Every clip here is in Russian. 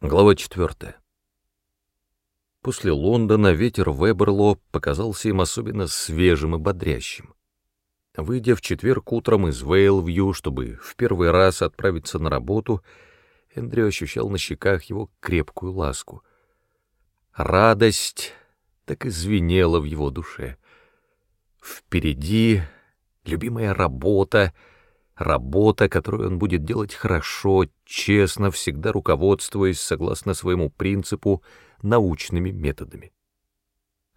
Глава 4. После Лондона ветер Веберло показался им особенно свежим и бодрящим. Выйдя в четверг утром из Вейлвью, чтобы в первый раз отправиться на работу, Эндрю ощущал на щеках его крепкую ласку. Радость так и звенела в его душе. Впереди любимая работа — Работа, которую он будет делать хорошо, честно, всегда руководствуясь, согласно своему принципу, научными методами.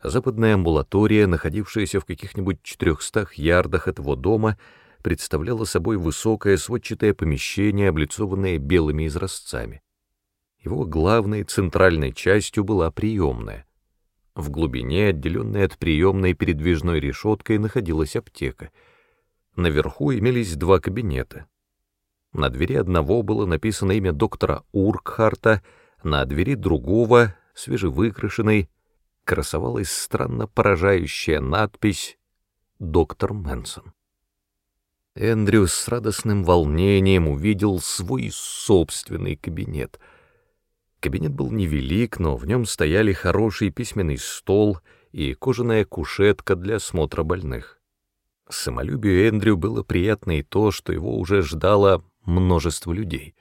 Западная амбулатория, находившаяся в каких-нибудь четырехстах ярдах от его дома, представляла собой высокое сводчатое помещение, облицованное белыми изразцами. Его главной центральной частью была приемная. В глубине, отделенной от приемной передвижной решеткой, находилась аптека — Наверху имелись два кабинета. На двери одного было написано имя доктора Уркхарта, на двери другого, свежевыкрашенной, красовалась странно поражающая надпись «Доктор Мэнсон». Эндрю с радостным волнением увидел свой собственный кабинет. Кабинет был невелик, но в нем стояли хороший письменный стол и кожаная кушетка для осмотра больных. Самолюбию Эндрю было приятно и то, что его уже ждало множество людей.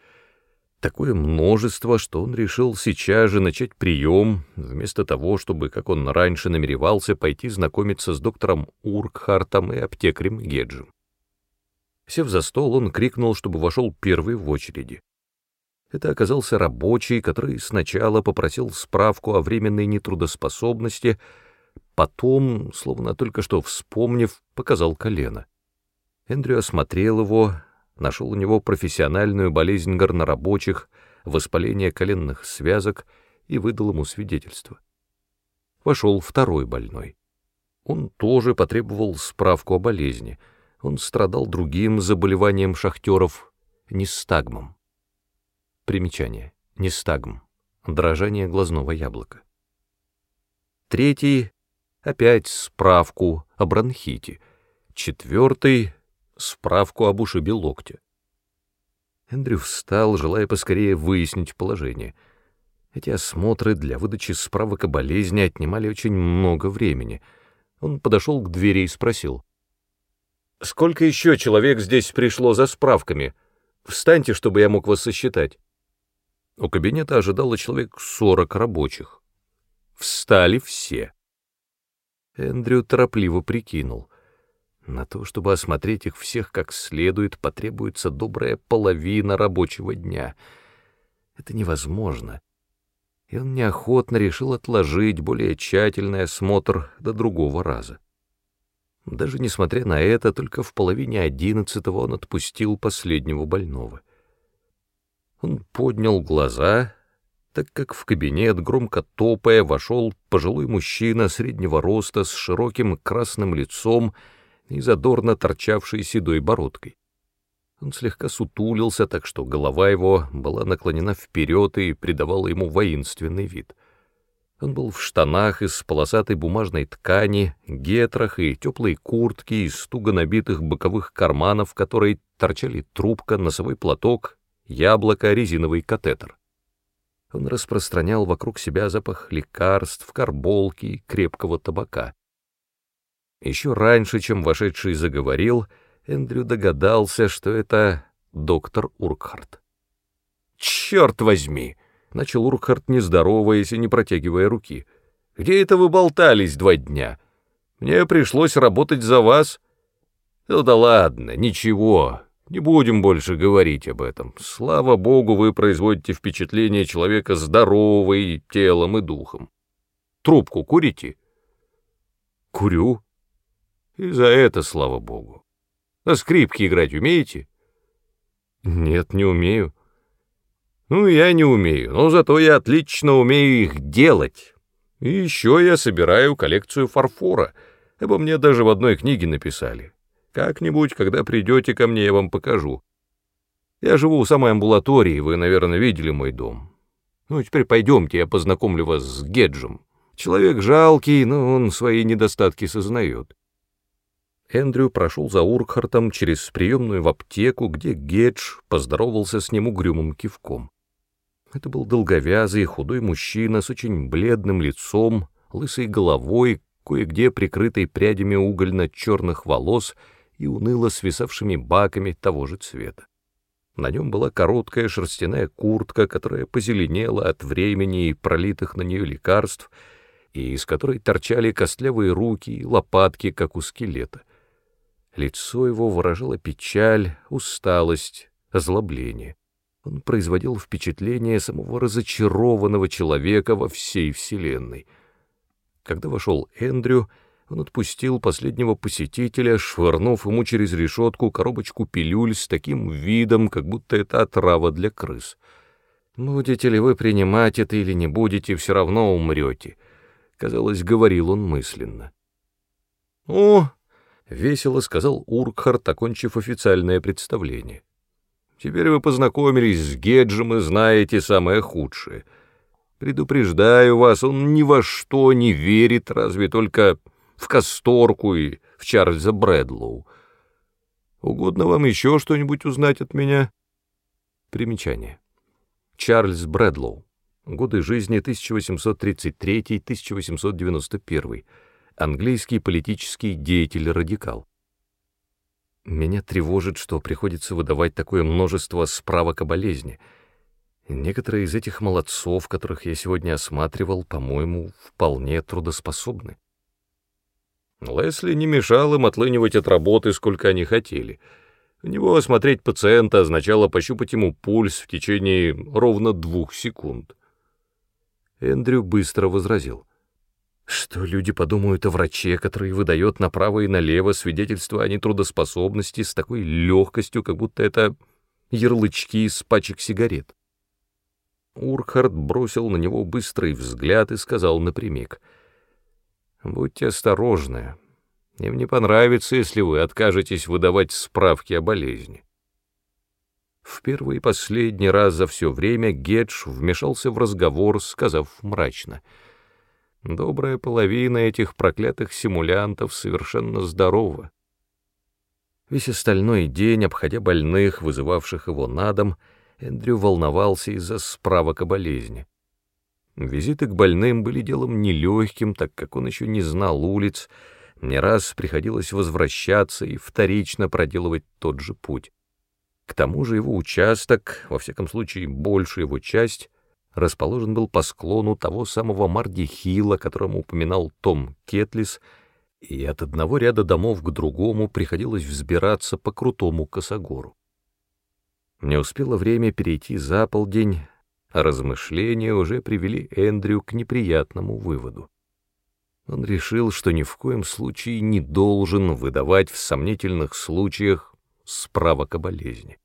Такое множество, что он решил сейчас же начать прием, вместо того, чтобы, как он раньше намеревался, пойти знакомиться с доктором Уркхартом и аптекарем Геджем. Сев за стол, он крикнул, чтобы вошел первый в очереди. Это оказался рабочий, который сначала попросил справку о временной нетрудоспособности, Потом, словно только что вспомнив, показал колено. Эндрю осмотрел его, нашел у него профессиональную болезнь горнорабочих, воспаление коленных связок и выдал ему свидетельство. Вошел второй больной. Он тоже потребовал справку о болезни. Он страдал другим заболеванием шахтеров — нестагмом. Примечание. Нестагм. Дрожание глазного яблока. Третий опять справку о бронхите, четвертый — справку об ушибе локтя. Эндрю встал, желая поскорее выяснить положение. Эти осмотры для выдачи справок о болезни отнимали очень много времени. Он подошел к двери и спросил. «Сколько еще человек здесь пришло за справками? Встаньте, чтобы я мог вас сосчитать». У кабинета ожидало человек сорок рабочих. Встали все. Эндрю торопливо прикинул. На то, чтобы осмотреть их всех как следует, потребуется добрая половина рабочего дня. Это невозможно. И он неохотно решил отложить более тщательный осмотр до другого раза. Даже несмотря на это, только в половине одиннадцатого он отпустил последнего больного. Он поднял глаза так как в кабинет, громко топая, вошел пожилой мужчина среднего роста с широким красным лицом и задорно торчавшей седой бородкой. Он слегка сутулился, так что голова его была наклонена вперед и придавала ему воинственный вид. Он был в штанах из полосатой бумажной ткани, гетрах и теплой куртке из туго набитых боковых карманов, в которой торчали трубка, носовой платок, яблоко, резиновый катетер. Он распространял вокруг себя запах лекарств, карболки и крепкого табака. Еще раньше, чем вошедший заговорил, Эндрю догадался, что это доктор Уркхарт. «Черт возьми!» — начал Уркхарт, не здороваясь и не протягивая руки. «Где это вы болтались два дня? Мне пришлось работать за вас». «Ну да ладно, ничего, не будем больше говорить об этом. Слава богу, вы производите впечатление человека здорового и телом, и духом. Трубку курите? Курю. И за это, слава богу. На скрипке играть умеете? Нет, не умею. Ну, я не умею, но зато я отлично умею их делать. И еще я собираю коллекцию фарфора. Обо мне даже в одной книге написали. Как-нибудь, когда придете ко мне, я вам покажу. Я живу у самой амбулатории, вы, наверное, видели мой дом. Ну, теперь пойдемте, я познакомлю вас с Геджем. Человек жалкий, но он свои недостатки сознает. Эндрю прошел за Уркхартом через приемную в аптеку, где Гедж поздоровался с ним угрюмым кивком. Это был долговязый, худой мужчина с очень бледным лицом, лысой головой, кое-где прикрытой прядями угольно-черных волос и уныло свисавшими баками того же цвета. На нем была короткая шерстяная куртка, которая позеленела от времени и пролитых на нее лекарств, и из которой торчали костлявые руки и лопатки, как у скелета. Лицо его выражало печаль, усталость, озлобление. Он производил впечатление самого разочарованного человека во всей вселенной. Когда вошел Эндрю, он отпустил последнего посетителя, швырнув ему через решетку коробочку пилюль с таким видом, как будто это отрава для крыс. «Будете ли вы принимать это или не будете, все равно умрете», — казалось, говорил он мысленно. «О!» — весело сказал Уркхарт, окончив официальное представление. «Теперь вы познакомились с Геджем и знаете самое худшее. Предупреждаю вас, он ни во что не верит, разве только в Касторку и в Чарльза Брэдлоу. Угодно вам еще что-нибудь узнать от меня?» Примечание. Чарльз Брэдлоу. Годы жизни 1833-1891. Английский политический деятель-радикал. Меня тревожит, что приходится выдавать такое множество справок о болезни. Некоторые из этих молодцов, которых я сегодня осматривал, по-моему, вполне трудоспособны. Лесли не мешал им отлынивать от работы, сколько они хотели. У него осмотреть пациента означало пощупать ему пульс в течение ровно двух секунд. Эндрю быстро возразил. Что люди подумают о враче, который выдает направо и налево свидетельства о нетрудоспособности с такой легкостью, как будто это ярлычки из пачек сигарет? Урхард бросил на него быстрый взгляд и сказал напрямик — Будьте осторожны. Им не понравится, если вы откажетесь выдавать справки о болезни. В первый и последний раз за все время Гедж вмешался в разговор, сказав мрачно. Добрая половина этих проклятых симулянтов совершенно здорова. Весь остальной день, обходя больных, вызывавших его на дом, Эндрю волновался из-за справок о болезни. Визиты к больным были делом нелегким, так как он еще не знал улиц, не раз приходилось возвращаться и вторично проделывать тот же путь. К тому же его участок, во всяком случае большая его часть, расположен был по склону того самого Мардихила, которому упоминал Том Кетлис, и от одного ряда домов к другому приходилось взбираться по крутому косогору. Не успело время перейти за полдень, размышления уже привели Эндрю к неприятному выводу. Он решил, что ни в коем случае не должен выдавать в сомнительных случаях справок о болезни.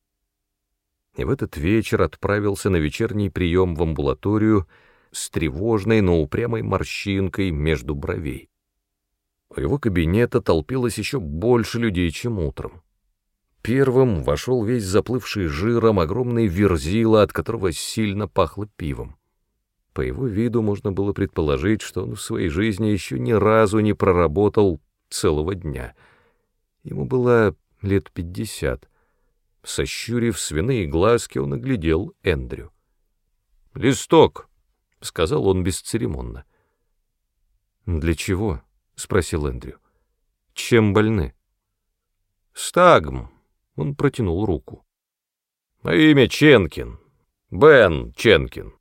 И в этот вечер отправился на вечерний прием в амбулаторию с тревожной, но упрямой морщинкой между бровей. У его кабинета толпилось еще больше людей, чем утром. Первым вошел весь заплывший жиром огромный верзила, от которого сильно пахло пивом. По его виду можно было предположить, что он в своей жизни еще ни разу не проработал целого дня. Ему было лет пятьдесят. Сощурив свиные глазки, он оглядел Эндрю. «Листок!» — сказал он бесцеремонно. «Для чего?» — спросил Эндрю. «Чем больны?» «Стагм», он протянул руку. «А имя Ченкин. Бен Ченкин».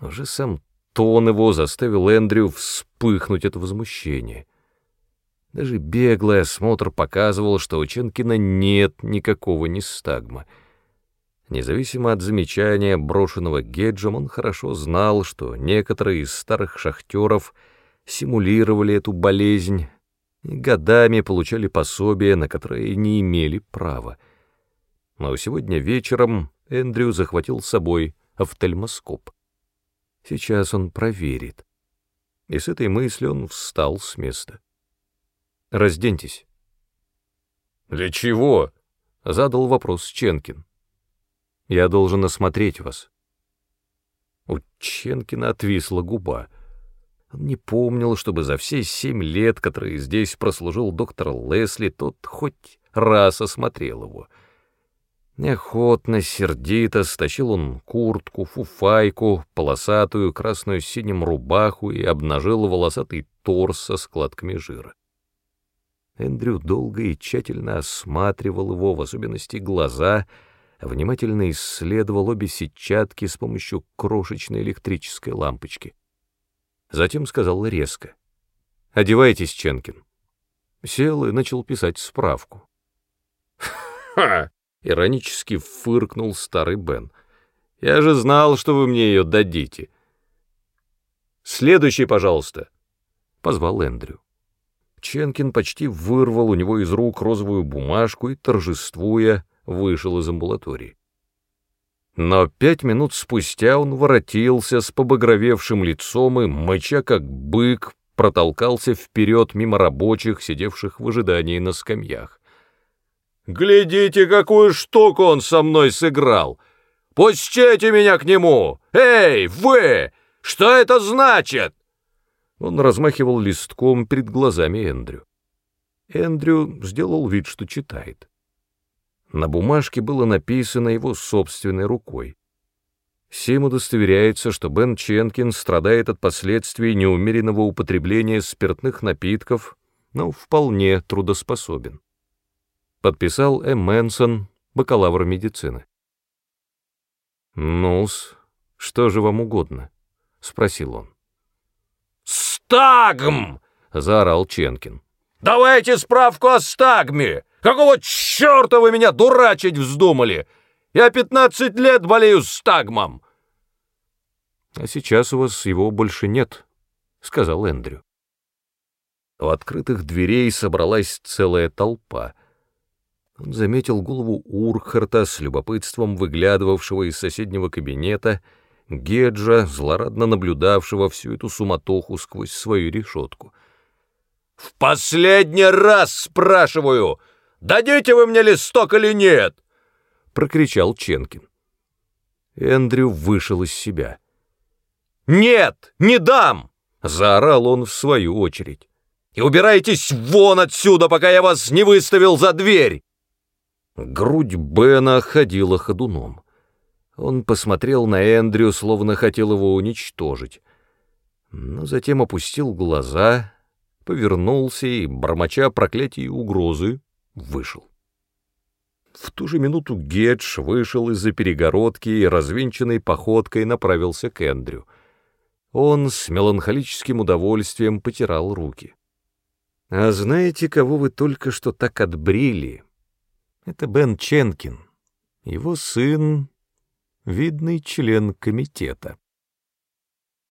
Уже сам тон его заставил Эндрю вспыхнуть от возмущения. Даже беглый осмотр показывал, что у Ченкина нет никакого нестагма. Независимо от замечания, брошенного Геджем, он хорошо знал, что некоторые из старых шахтеров симулировали эту болезнь, годами получали пособия, на которые не имели права. Но сегодня вечером Эндрю захватил с собой офтальмоскоп. Сейчас он проверит. И с этой мыслью он встал с места. «Разденьтесь». «Для чего?» — задал вопрос Ченкин. «Я должен осмотреть вас». У Ченкина отвисла губа. Он не помнил, чтобы за все семь лет, которые здесь прослужил доктор Лесли, тот хоть раз осмотрел его. Неохотно, сердито стащил он куртку, фуфайку, полосатую красную синим рубаху и обнажил волосатый торс со складками жира. Эндрю долго и тщательно осматривал его, в особенности глаза, внимательно исследовал обе сетчатки с помощью крошечной электрической лампочки. Затем сказал резко. «Одевайтесь, Ченкин». Сел и начал писать справку. «Ха!» — иронически фыркнул старый Бен. «Я же знал, что вы мне ее дадите». «Следующий, пожалуйста», — позвал Эндрю. Ченкин почти вырвал у него из рук розовую бумажку и, торжествуя, вышел из амбулатории. Но пять минут спустя он воротился с побагровевшим лицом и, мыча как бык, протолкался вперед мимо рабочих, сидевших в ожидании на скамьях. «Глядите, какую штуку он со мной сыграл! Пустите меня к нему! Эй, вы! Что это значит?» Он размахивал листком перед глазами Эндрю. Эндрю сделал вид, что читает. На бумажке было написано его собственной рукой. Сим удостоверяется, что Бен Ченкин страдает от последствий неумеренного употребления спиртных напитков, но вполне трудоспособен. Подписал М. Мэнсон, бакалавр медицины. «Ну-с, что же вам угодно?» — спросил он. «Стагм!» — заорал Ченкин. «Давайте справку о стагме! Какого черта вы меня дурачить вздумали? Я пятнадцать лет болею стагмом!» «А сейчас у вас его больше нет», — сказал Эндрю. У открытых дверей собралась целая толпа. Он заметил голову Урхарта с любопытством выглядывавшего из соседнего кабинета — Геджа, злорадно наблюдавшего всю эту суматоху сквозь свою решетку. «В последний раз спрашиваю, дадите вы мне листок или нет?» — прокричал Ченкин. Эндрю вышел из себя. «Нет, не дам!» — заорал он в свою очередь. «И убирайтесь вон отсюда, пока я вас не выставил за дверь!» Грудь Бена ходила ходуном. Он посмотрел на Эндрю, словно хотел его уничтожить. Но затем опустил глаза, повернулся и, бормоча проклятия и угрозы, вышел. В ту же минуту Гедж вышел из-за перегородки и развинченной походкой направился к Эндрю. Он с меланхолическим удовольствием потирал руки. «А знаете, кого вы только что так отбрили? Это Бен Ченкин. Его сын видный член комитета.